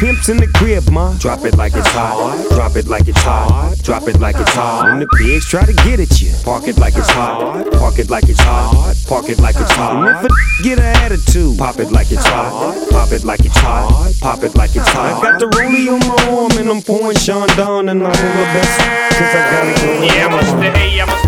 pimp's in the crib, ma, drop it like it's hot. Drop it like it's hot. Drop it like it's hot. When the pigs try to get at you, park it like it's hot. Park it like it's hot. Park it like it's hot. And if a get an attitude, pop it like it's hot. Pop it like it's hot. Pop it like it's hot. I got the rollie on my arm and I'm pouring Sean Don and I'm all the best. Cause I got it going Jag måste on. hej,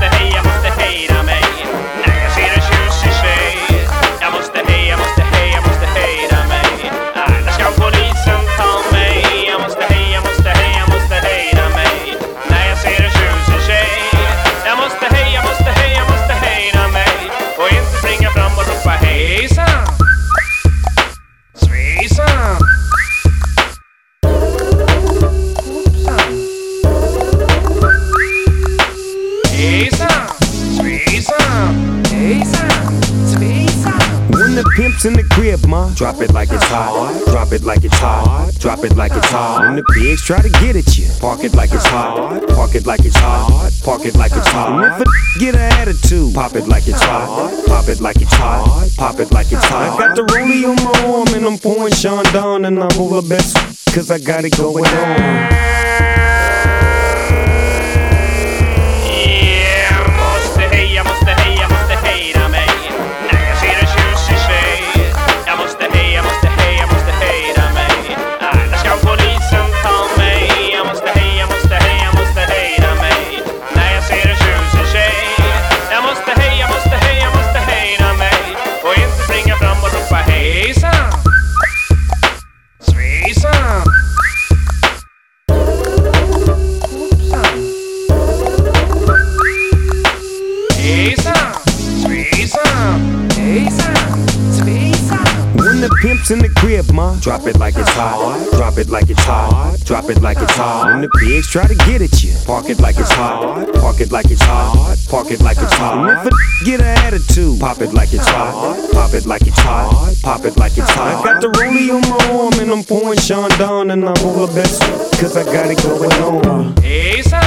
pimp's in the crib, ma, drop it like it's hot. Drop it like it's hot. Drop it like it's hot. When the pigs try to get at you, park it like it's hot. Park it like it's hot. Park it like it's hot. And if a get an attitude, pop it like it's hot. Pop it like it's hot. Pop it like it's hot. I got the rollie on my arm and I'm pouring Sean Don and I'm all the best. Cause I got it going on. Pimp's in the crib, ma, drop it like it's hot. Drop it like it's hot. Drop it like it's hot. When the pigs try to get at you, park it like it's hot. Park it like it's hot. Park it like it's hot. And if a get an attitude, pop it like it's hot. Pop it like it's hot. Pop it like it's hot. I got the rollie on my arm and I'm pouring Sean Don and I'm all the best. Cause I got it going on. Hejsan, svejsan,